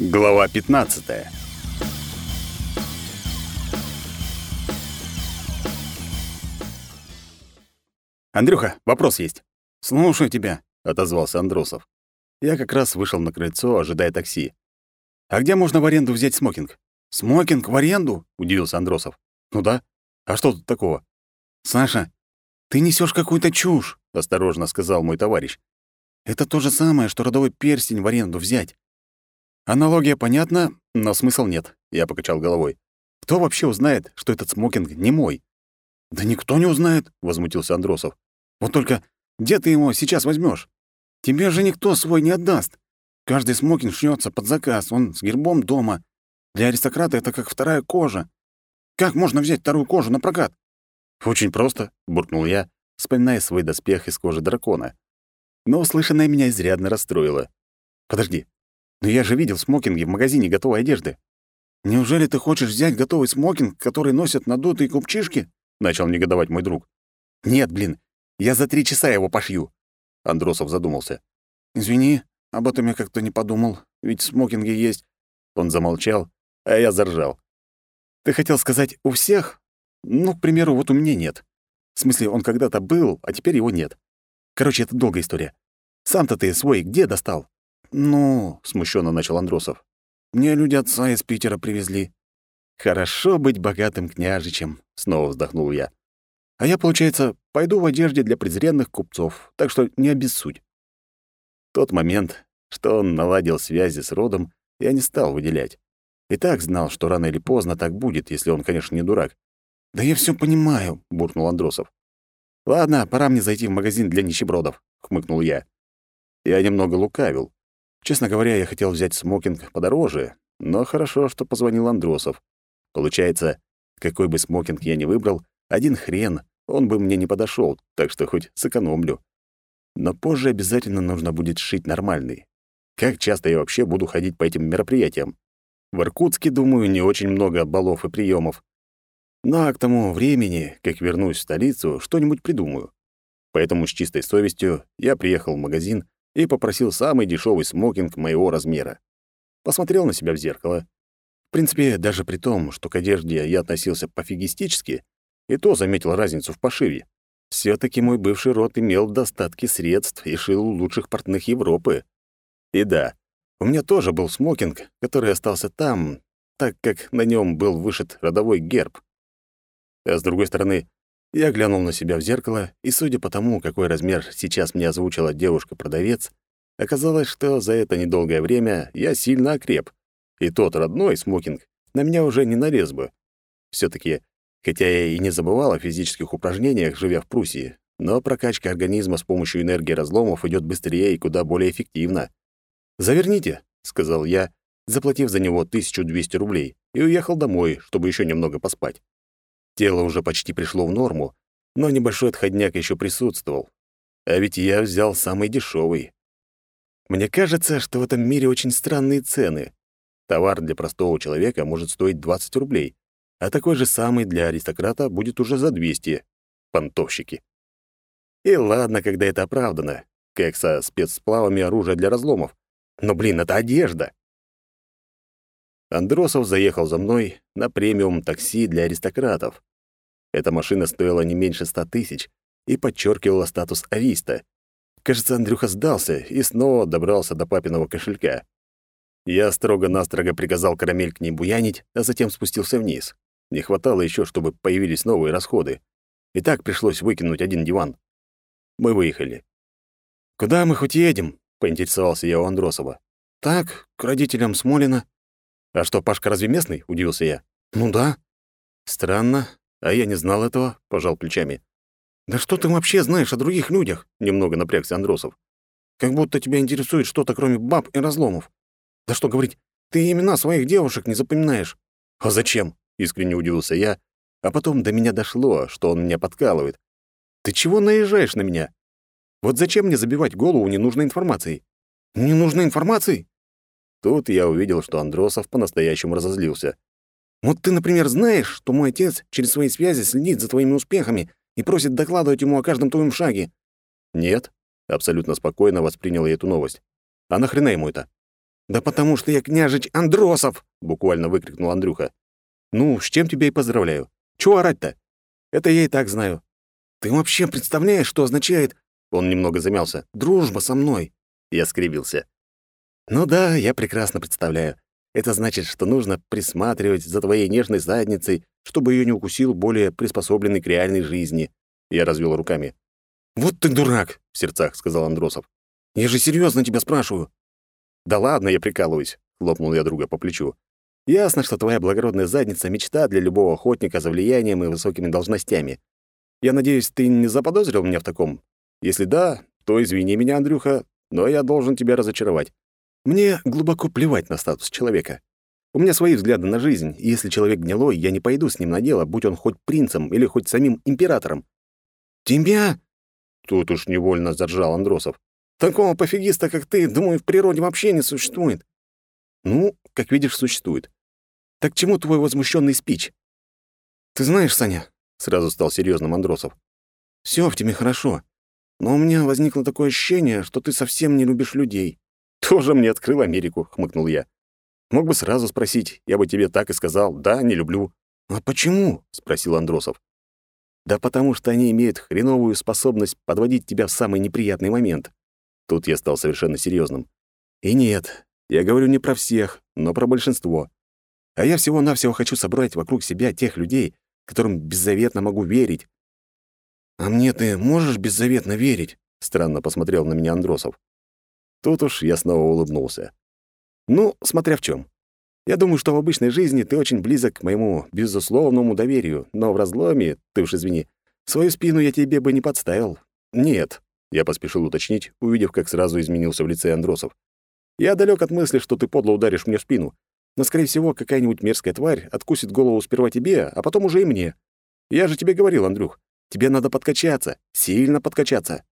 Глава 15. Андрюха, вопрос есть. Слушаю тебя, отозвался Андросов. Я как раз вышел на крыльцо, ожидая такси. А где можно в аренду взять смокинг? Смокинг в аренду? удивился Андросов. Ну да. А что тут такого? Саша, ты несешь какую-то чушь, осторожно сказал мой товарищ. Это то же самое, что родовой перстень в аренду взять. Аналогия понятна, но смысл нет, я покачал головой. Кто вообще узнает, что этот смокинг не мой? Да никто не узнает, возмутился Андросов. Вот только где ты его сейчас возьмешь? Тебе же никто свой не отдаст. Каждый смокинг шьется под заказ, он с гербом дома. Для аристократа это как вторая кожа. Как можно взять вторую кожу на прокат? Очень просто, буркнул я, вспоминая свой доспех из кожи дракона. Но услышанное меня изрядно расстроило. Подожди, но я же видел смокинги в магазине готовой одежды. Неужели ты хочешь взять готовый смокинг, который носят надутые купчишки? Начал негодовать мой друг. Нет, блин, я за три часа его пошью. Андросов задумался. Извини, об этом я как-то не подумал, ведь смокинги есть. Он замолчал, а я заржал. Ты хотел сказать «у всех»? Ну, к примеру, вот у меня нет. В смысле, он когда-то был, а теперь его нет. Короче, это долгая история. Сам-то ты свой где достал? «Ну...» — смущенно начал Андросов. «Мне люди отца из Питера привезли». «Хорошо быть богатым княжичем», — снова вздохнул я. «А я, получается, пойду в одежде для презренных купцов, так что не обессудь». Тот момент, что он наладил связи с родом, я не стал выделять. И так знал, что рано или поздно так будет, если он, конечно, не дурак. «Да я все понимаю», — буркнул Андросов. «Ладно, пора мне зайти в магазин для нищебродов», — хмыкнул я. Я немного лукавил. Честно говоря, я хотел взять смокинг подороже, но хорошо, что позвонил Андросов. Получается, какой бы смокинг я ни выбрал, один хрен, он бы мне не подошел, так что хоть сэкономлю. Но позже обязательно нужно будет сшить нормальный. Как часто я вообще буду ходить по этим мероприятиям? В Иркутске, думаю, не очень много балов и приемов. Ну а к тому времени, как вернусь в столицу, что-нибудь придумаю. Поэтому с чистой совестью я приехал в магазин и попросил самый дешевый смокинг моего размера. Посмотрел на себя в зеркало. В принципе, даже при том, что к одежде я относился пофигистически, и то заметил разницу в пошиве. все таки мой бывший род имел достатки средств и шил лучших портных Европы. И да, у меня тоже был смокинг, который остался там, так как на нем был вышит родовой герб. А с другой стороны, я глянул на себя в зеркало, и, судя по тому, какой размер сейчас мне озвучила девушка-продавец, оказалось, что за это недолгое время я сильно окреп, и тот родной смокинг на меня уже не налез бы. все таки хотя я и не забывал о физических упражнениях, живя в Пруссии, но прокачка организма с помощью энергии разломов идет быстрее и куда более эффективно. «Заверните», — сказал я, заплатив за него 1200 рублей, и уехал домой, чтобы еще немного поспать. Тело уже почти пришло в норму, но небольшой отходняк еще присутствовал. А ведь я взял самый дешевый. Мне кажется, что в этом мире очень странные цены. Товар для простого человека может стоить 20 рублей, а такой же самый для аристократа будет уже за 200. Понтовщики. И ладно, когда это оправдано, как со спецсплавами оружия для разломов. Но, блин, это одежда. Андросов заехал за мной на премиум такси для аристократов. Эта машина стоила не меньше ста тысяч и подчеркивала статус ависта. Кажется, Андрюха сдался и снова добрался до папиного кошелька. Я строго-настрого приказал карамель к ней буянить, а затем спустился вниз. Не хватало еще, чтобы появились новые расходы. И так пришлось выкинуть один диван. Мы выехали. «Куда мы хоть едем?» — поинтересовался я у Андросова. «Так, к родителям Смолина». «А что, Пашка разве местный?» — удивился я. «Ну да». «Странно. А я не знал этого, пожал плечами. Да что ты вообще знаешь о других людях? Немного напрягся Андросов. Как будто тебя интересует что-то, кроме баб и разломов. Да что говорить, ты имена своих девушек не запоминаешь. А зачем? Искренне удивился я, а потом до меня дошло, что он меня подкалывает. Ты чего наезжаешь на меня? Вот зачем мне забивать голову ненужной информацией? Ненужной информацией? Тут я увидел, что Андросов по-настоящему разозлился. Вот ты, например, знаешь, что мой отец через свои связи следит за твоими успехами и просит докладывать ему о каждом твоем шаге?» «Нет», — абсолютно спокойно воспринял я эту новость. «А нахрена ему это?» «Да потому что я княжич Андросов!» — буквально выкрикнул Андрюха. «Ну, с чем тебя и поздравляю. Чего орать-то? Это я и так знаю». «Ты вообще представляешь, что означает...» Он немного замялся. «Дружба со мной!» Я скривился. «Ну да, я прекрасно представляю. Это значит, что нужно присматривать за твоей нежной задницей, чтобы ее не укусил более приспособленный к реальной жизни». Я развел руками. «Вот ты дурак!» — в сердцах сказал Андросов. «Я же серьезно тебя спрашиваю. «Да ладно, я прикалываюсь», — хлопнул я друга по плечу. «Ясно, что твоя благородная задница — мечта для любого охотника за влиянием и высокими должностями. Я надеюсь, ты не заподозрил меня в таком? Если да, то извини меня, Андрюха, но я должен тебя разочаровать. Мне глубоко плевать на статус человека. У меня свои взгляды на жизнь, и если человек гнилой, я не пойду с ним на дело, будь он хоть принцем или хоть самим императором». «Тебя?» Тут уж невольно заржал Андросов. Такого пофигиста, как ты, думаю, в природе вообще не существует. Ну, как видишь, существует. Так чему твой возмущенный спич? Ты знаешь, Саня, сразу стал серьезным Андросов. Все в тебе хорошо, но у меня возникло такое ощущение, что ты совсем не любишь людей. Тоже мне открыл Америку, хмыкнул я. Мог бы сразу спросить, я бы тебе так и сказал: "Да, не люблю". А почему? спросил Андросов. Да потому что они имеют хреновую способность подводить тебя в самый неприятный момент. Тут я стал совершенно серьезным. И нет, я говорю не про всех, но про большинство. А я всего-навсего хочу собрать вокруг себя тех людей, которым беззаветно могу верить. «А мне ты можешь беззаветно верить?» — странно посмотрел на меня Андросов. Тут уж я снова улыбнулся. «Ну, смотря в чем. Я думаю, что в обычной жизни ты очень близок к моему безусловному доверию, но в разломе, ты уж извини, свою спину я тебе бы не подставил. Нет, я поспешил уточнить, увидев, как сразу изменился в лице Андросов. «Я далек от мысли, что ты подло ударишь мне в спину. Но, скорее всего, какая-нибудь мерзкая тварь откусит голову сперва тебе, а потом уже и мне. Я же тебе говорил, Андрюх, тебе надо подкачаться, сильно подкачаться».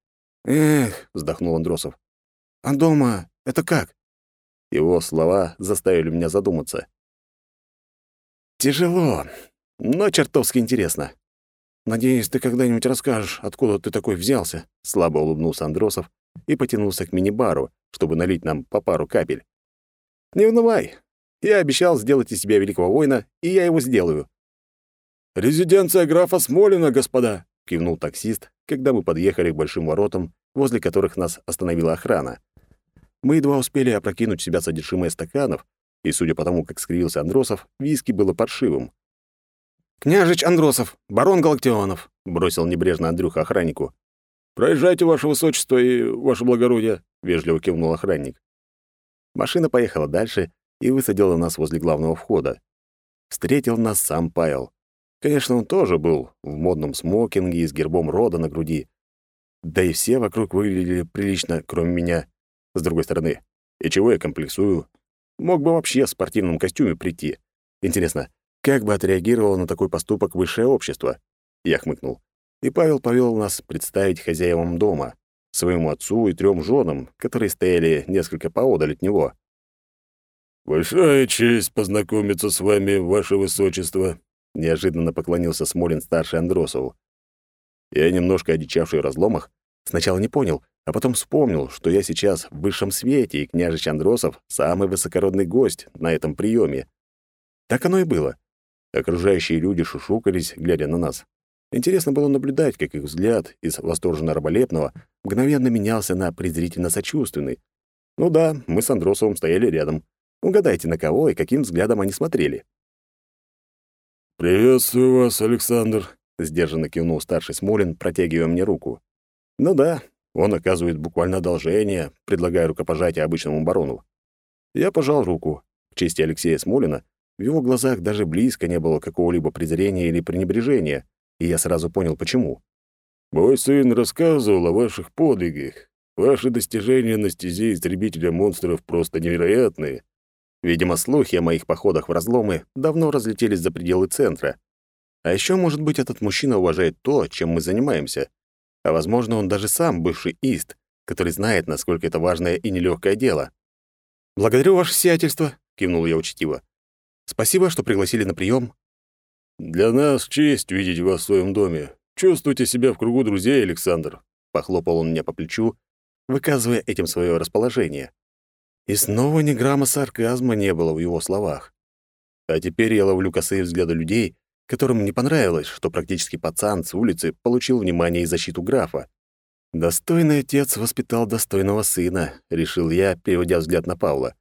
«Эх», — вздохнул Андросов. «А дома это как?» Его слова заставили меня задуматься. «Тяжело, но чертовски интересно. «Надеюсь, ты когда-нибудь расскажешь, откуда ты такой взялся?» Слабо улыбнулся Андросов и потянулся к мини-бару, чтобы налить нам по пару капель. «Не унывай. Я обещал сделать из себя великого воина, и я его сделаю». «Резиденция графа Смолина, господа!» — кивнул таксист, когда мы подъехали к большим воротам, возле которых нас остановила охрана. Мы едва успели опрокинуть в себя содержимое стаканов, и, судя по тому, как скривился Андросов, виски было паршивым. «Княжич Андросов, барон Галактионов», — бросил небрежно Андрюха охраннику. «Проезжайте, ваше высочество и ваше благородие», — вежливо кивнул охранник. Машина поехала дальше и высадила нас возле главного входа. Встретил нас сам Павел. Конечно, он тоже был в модном смокинге и с гербом рода на груди. Да и все вокруг выглядели прилично, кроме меня. С другой стороны, и чего я комплексую? Мог бы вообще в спортивном костюме прийти. Интересно, как бы отреагировало на такой поступок высшее общество? Я хмыкнул. И Павел повел нас представить хозяевам дома, своему отцу и трем женам, которые стояли несколько поодаль от него. «Большая честь познакомиться с вами, ваше высочество», — неожиданно поклонился Смолин-старший Андросову. Я, немножко одичавший в разломах, сначала не понял, а потом вспомнил, что я сейчас в высшем свете, и княжич Андросов — самый высокородный гость на этом приеме. Так оно и было. Окружающие люди шушукались, глядя на нас. Интересно было наблюдать, как их взгляд из восторженно-раболепного мгновенно менялся на презрительно-сочувственный. Ну да, мы с Андросовым стояли рядом. Угадайте, на кого и каким взглядом они смотрели. «Приветствую вас, Александр», — сдержанно кивнул старший Смолин, протягивая мне руку. «Ну да, он оказывает буквально одолжение, предлагая рукопожатие обычному барону. Я пожал руку. В честь Алексея Смолина в его глазах даже близко не было какого-либо презрения или пренебрежения, и я сразу понял, почему. «Мой сын рассказывал о ваших подвигах. Ваши достижения на стезе истребителя монстров просто невероятные». Видимо, слухи о моих походах в разломы давно разлетелись за пределы центра. А еще, может быть, этот мужчина уважает то, чем мы занимаемся. А возможно, он даже сам бывший ист, который знает, насколько это важное и нелегкое дело. «Благодарю ваше сиятельство», — кивнул я учтиво. Спасибо, что пригласили на прием. Для нас честь видеть вас в своем доме. Чувствуйте себя в кругу друзей, Александр. Похлопал он меня по плечу, выказывая этим свое расположение. И снова ни грамма сарказма не было в его словах. А теперь я ловлю косые взгляды людей, которым не понравилось, что практически пацан с улицы получил внимание и защиту графа. «Достойный отец воспитал достойного сына», — решил я, переводя взгляд на Павла.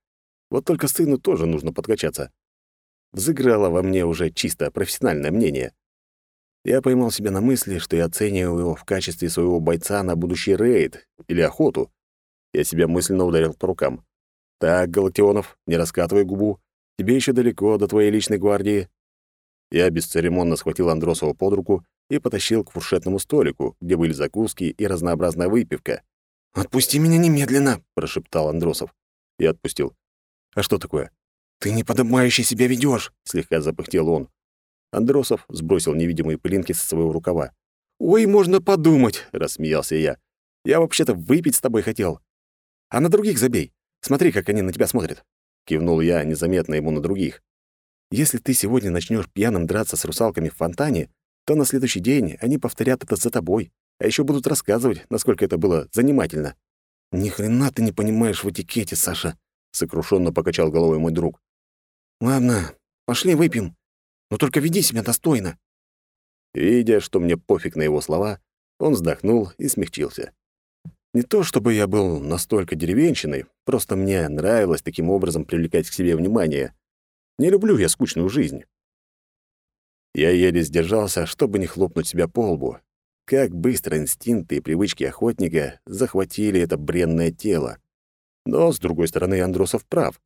«Вот только сыну тоже нужно подкачаться». Взыграло во мне уже чисто профессиональное мнение. Я поймал себя на мысли, что я оцениваю его в качестве своего бойца на будущий рейд или охоту. Я себя мысленно ударил по рукам. «Так, Галактионов, не раскатывай губу. Тебе еще далеко до твоей личной гвардии». Я бесцеремонно схватил Андросова под руку и потащил к фуршетному столику, где были закуски и разнообразная выпивка. «Отпусти меня немедленно!» — прошептал Андросов. Я отпустил. «А что такое?» «Ты неподобающе себя ведешь, слегка запыхтел он. Андросов сбросил невидимые пылинки со своего рукава. «Ой, можно подумать!» — рассмеялся я. «Я вообще-то выпить с тобой хотел. А на других забей. Смотри, как они на тебя смотрят». Кивнул я незаметно ему на других. «Если ты сегодня начнешь пьяным драться с русалками в фонтане, то на следующий день они повторят это за тобой, а еще будут рассказывать, насколько это было занимательно». «Ни хрена ты не понимаешь в этикете, Саша», — сокрушенно покачал головой мой друг. «Ладно, пошли выпьем, но только веди себя достойно». Видя, что мне пофиг на его слова, он вздохнул и смягчился. Не то чтобы я был настолько деревенщиной, просто мне нравилось таким образом привлекать к себе внимание. Не люблю я скучную жизнь. Я еле сдержался, чтобы не хлопнуть себя по лбу. Как быстро инстинкты и привычки охотника захватили это бренное тело. Но, с другой стороны, Андросов прав.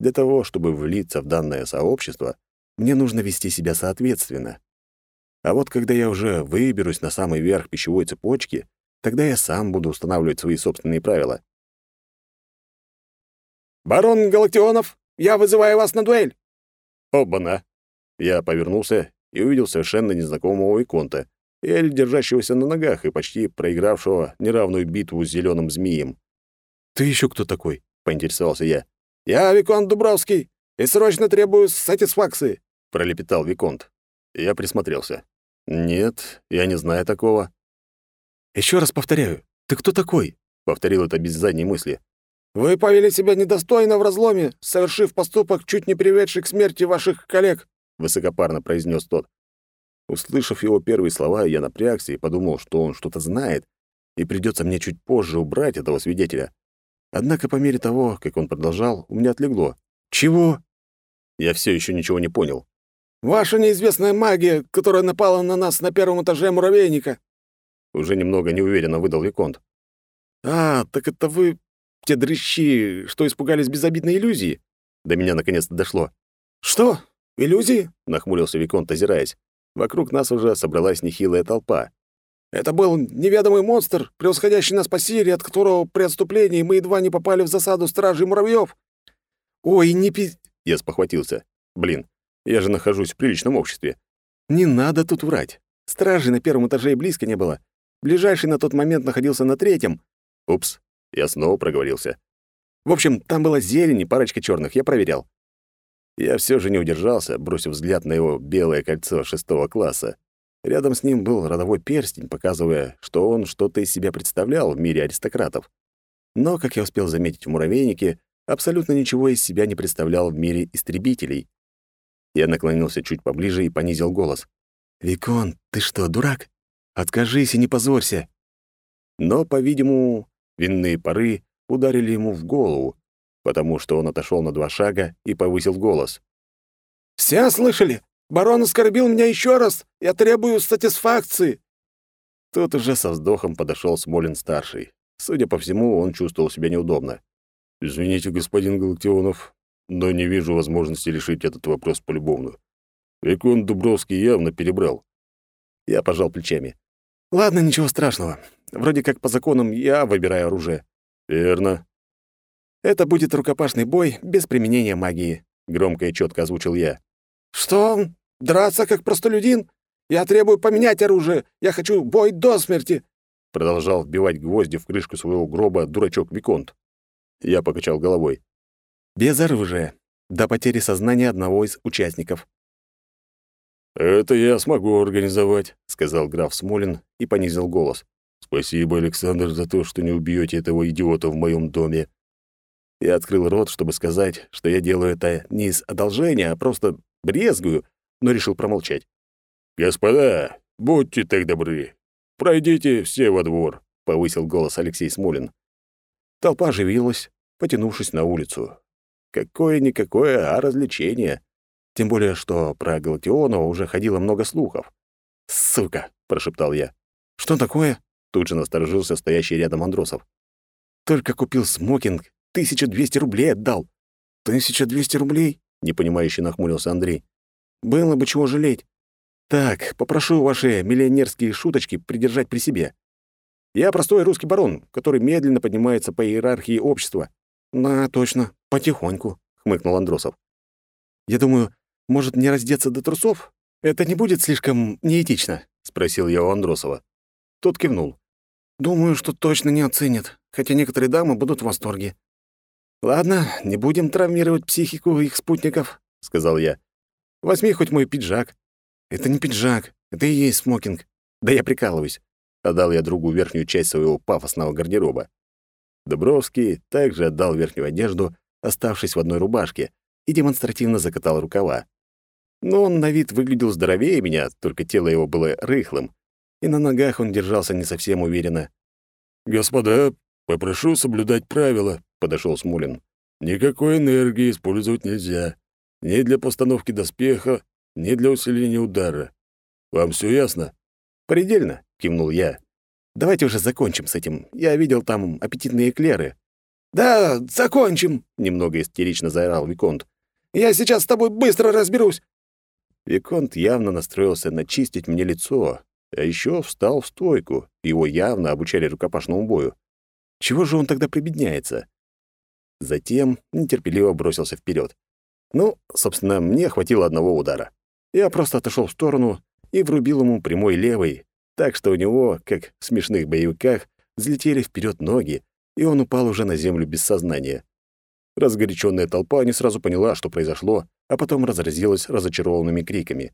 Для того, чтобы влиться в данное сообщество, мне нужно вести себя соответственно. А вот когда я уже выберусь на самый верх пищевой цепочки, тогда я сам буду устанавливать свои собственные правила. «Барон Галактионов, я вызываю вас на дуэль!» «Оба-на!» Я повернулся и увидел совершенно незнакомого Виконта, еле держащегося на ногах и почти проигравшего неравную битву с зеленым змеем. «Ты еще кто такой?» — поинтересовался я. «Я Виконт Дубровский и срочно требую сатисфакции», — пролепетал Виконт. Я присмотрелся. «Нет, я не знаю такого». Еще раз повторяю, ты кто такой?» — повторил это без задней мысли. «Вы повели себя недостойно в разломе, совершив поступок, чуть не приведший к смерти ваших коллег», — высокопарно произнес тот. Услышав его первые слова, я напрягся и подумал, что он что-то знает, и придется мне чуть позже убрать этого свидетеля. Однако по мере того, как он продолжал, у меня отлегло. «Чего?» Я все еще ничего не понял. «Ваша неизвестная магия, которая напала на нас на первом этаже муравейника». Уже немного неуверенно выдал Виконт. «А, так это вы те дрыщи, что испугались безобидной иллюзии?» До меня наконец-то дошло. «Что? Иллюзии?» — нахмурился Виконт, озираясь. Вокруг нас уже собралась нехилая толпа. «Это был неведомый монстр, превосходящий нас по силе, от которого при отступлении мы едва не попали в засаду стражей муравьев. «Ой, не пи...» Я спохватился. Блин, я же нахожусь в приличном обществе. Не надо тут врать. Стражи на первом этаже и близко не было. Ближайший на тот момент находился на третьем. Упс, я снова проговорился. В общем, там была зелень и парочка черных, я проверял. Я все же не удержался, бросив взгляд на его белое кольцо шестого класса. Рядом с ним был родовой перстень, показывая, что он что-то из себя представлял в мире аристократов. Но, как я успел заметить в муравейнике, абсолютно ничего из себя не представлял в мире истребителей. Я наклонился чуть поближе и понизил голос. «Викон, ты что, дурак? Откажись и не позорься!» Но, по-видимому, винные пары ударили ему в голову, потому что он отошел на два шага и повысил голос. «Все слышали? Барон оскорбил меня еще раз! Я требую сатисфакции!» Тут уже со вздохом подошел Смолин-старший. Судя по всему, он чувствовал себя неудобно. «Извините, господин Галактионов, но не вижу возможности решить этот вопрос полюбовно. Викон Дубровский явно перебрал». Я пожал плечами. «Ладно, ничего страшного. Вроде как по законам я выбираю оружие». «Верно». «Это будет рукопашный бой без применения магии», — громко и четко озвучил я. «Что? Драться как простолюдин? Я требую поменять оружие. Я хочу бой до смерти!» Продолжал вбивать гвозди в крышку своего гроба дурачок Виконт. Я покачал головой. «Без оружия. До потери сознания одного из участников». «Это я смогу организовать», — сказал граф Смолин и понизил голос. «Спасибо, Александр, за то, что не убьете этого идиота в моем доме». Я открыл рот, чтобы сказать, что я делаю это не из одолжения, а просто брезгую, но решил промолчать. «Господа, будьте так добры, пройдите все во двор», — повысил голос Алексей Смолин. Толпа оживилась, потянувшись на улицу. Какое-никакое, а развлечение. Тем более, что про Галактионова уже ходило много слухов. «Сука!» — прошептал я. «Что такое?» — тут же насторожился стоящий рядом Андросов. «Только купил смокинг, 1200 рублей отдал». «1200 рублей?» — непонимающе нахмурился Андрей. «Было бы чего жалеть. Так, попрошу ваши миллионерские шуточки придержать при себе. Я простой русский барон, который медленно поднимается по иерархии общества». «Да, точно, потихоньку», — хмыкнул Андросов. «Я думаю, может, не раздеться до трусов? Это не будет слишком неэтично?» — спросил я у Андросова. Тот кивнул. «Думаю, что точно не оценят, хотя некоторые дамы будут в восторге». «Ладно, не будем травмировать психику их спутников», — сказал я. «Возьми хоть мой пиджак». «Это не пиджак, это и есть смокинг». «Да я прикалываюсь», — отдал я другу верхнюю часть своего пафосного гардероба. Дубровский также отдал верхнюю одежду, оставшись в одной рубашке, и демонстративно закатал рукава. Но он на вид выглядел здоровее меня, только тело его было рыхлым, и на ногах он держался не совсем уверенно. «Господа, попрошу соблюдать правила», — подошел Смулин. «Никакой энергии использовать нельзя. Ни для постановки доспеха, ни для усиления удара. Вам все ясно?» «Предельно», — кивнул я. «Давайте уже закончим с этим. Я видел там аппетитные эклеры». «Да, закончим», — немного истерично заорал Виконт. «Я сейчас с тобой быстро разберусь». Виконт явно настроился начистить мне лицо, а еще встал в стойку, его явно обучали рукопашному бою. Чего же он тогда прибедняется? Затем нетерпеливо бросился вперед. Ну, собственно, мне хватило одного удара. Я просто отошел в сторону и врубил ему прямой левый, так что у него, как в смешных боевиках, взлетели вперед ноги, и он упал уже на землю без сознания. Разгоряченная толпа не сразу поняла, что произошло, а потом разразилась разочарованными криками.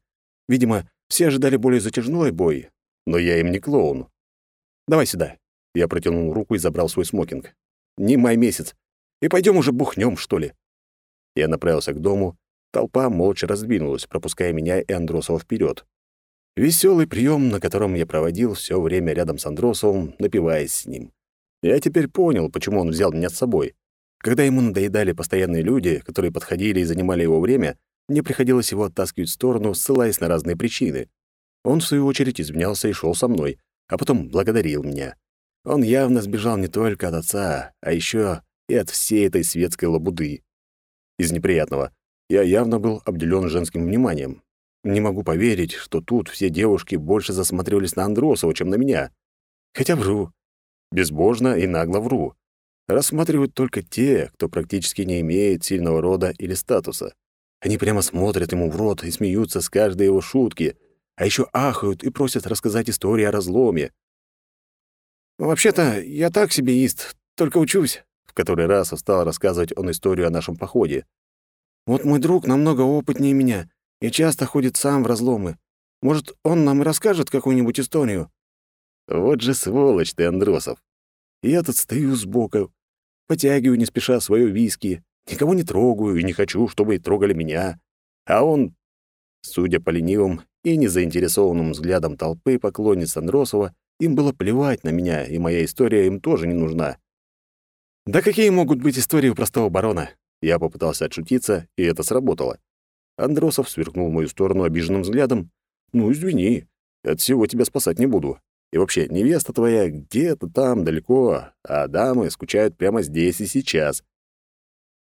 Видимо, все ожидали более затяжной бой, но я им не клоун. «Давай сюда». Я протянул руку и забрал свой смокинг. «Не май месяц. И пойдем уже бухнем, что ли?» Я направился к дому. Толпа молча раздвинулась, пропуская меня и Андросова вперед. Веселый прием, на котором я проводил все время рядом с Андросовым, напиваясь с ним. Я теперь понял, почему он взял меня с собой. Когда ему надоедали постоянные люди, которые подходили и занимали его время, мне приходилось его оттаскивать в сторону, ссылаясь на разные причины. Он, в свою очередь, извинялся и шел со мной, а потом благодарил меня. Он явно сбежал не только от отца, а еще и от всей этой светской лабуды. Из неприятного. Я явно был обделен женским вниманием. Не могу поверить, что тут все девушки больше засмотрелись на Андросова, чем на меня. Хотя вру. Безбожно и нагло вру. Рассматривают только те, кто практически не имеет сильного рода или статуса. Они прямо смотрят ему в рот и смеются с каждой его шутки, а еще ахают и просят рассказать историю о разломе. «Вообще-то, я так себе ист, только учусь», — в который раз стал рассказывать он историю о нашем походе. «Вот мой друг намного опытнее меня и часто ходит сам в разломы. Может, он нам и расскажет какую-нибудь историю?» «Вот же сволочь ты, Андросов! Я тут стою сбоку, потягиваю не спеша свое виски, Никого не трогаю и не хочу, чтобы трогали меня. А он, судя по ленивым и незаинтересованным взглядам толпы поклонниц Андросова, им было плевать на меня, и моя история им тоже не нужна. Да какие могут быть истории у простого барона? Я попытался отшутиться, и это сработало. Андросов сверкнул в мою сторону обиженным взглядом. «Ну, извини, от всего тебя спасать не буду. И вообще, невеста твоя где-то там далеко, а дамы скучают прямо здесь и сейчас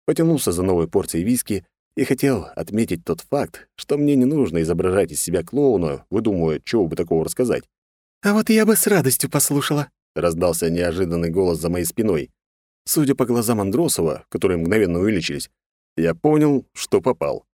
потянулся за новой порцией виски и хотел отметить тот факт, что мне не нужно изображать из себя клоуна, выдумывая, чего бы такого рассказать. «А вот я бы с радостью послушала», — раздался неожиданный голос за моей спиной. Судя по глазам Андросова, которые мгновенно увеличились, я понял, что попал.